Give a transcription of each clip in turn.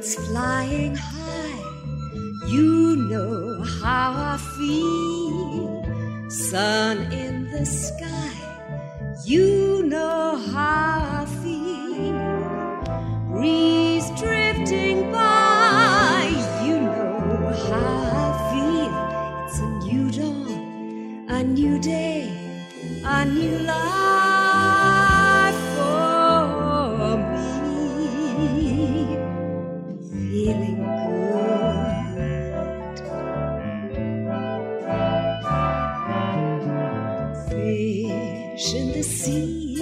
birds flying high. You know how I feel. Sun in the sky. You know how I feel. Breeze drifting by. You know how I feel. It's a new dawn, a new day, a new life in the sea,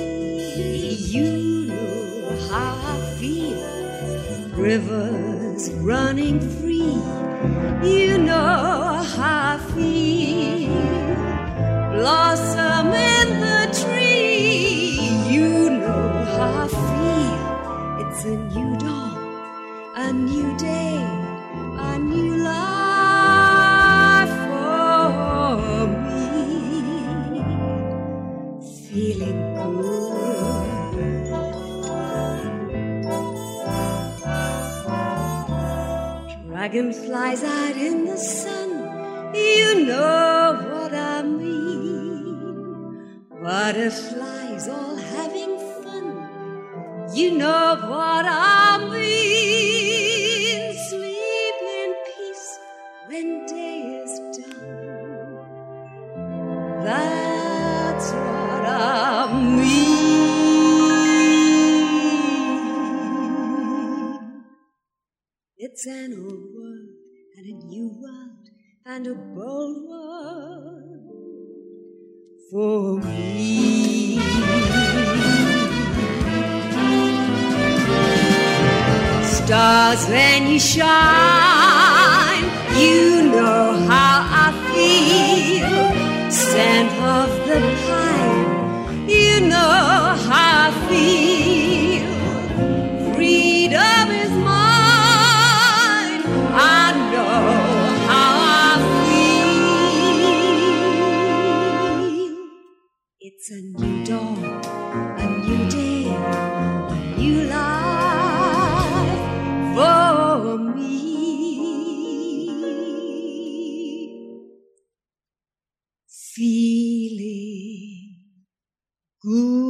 you know how I feel. Rivers running free, you know how I feel. Blossom in the tree, you know how I feel. It's a new dawn, a new day, a new life good. Dragonflies out in the sun, you know what I mean. Butterflies all having fun, you know what I mean. It's an old world and a new world and a bold world for me. Stars, when you shine, you know how I feel. Scent of the pine It's a new dawn, a new day, a new life for me. Feeling good.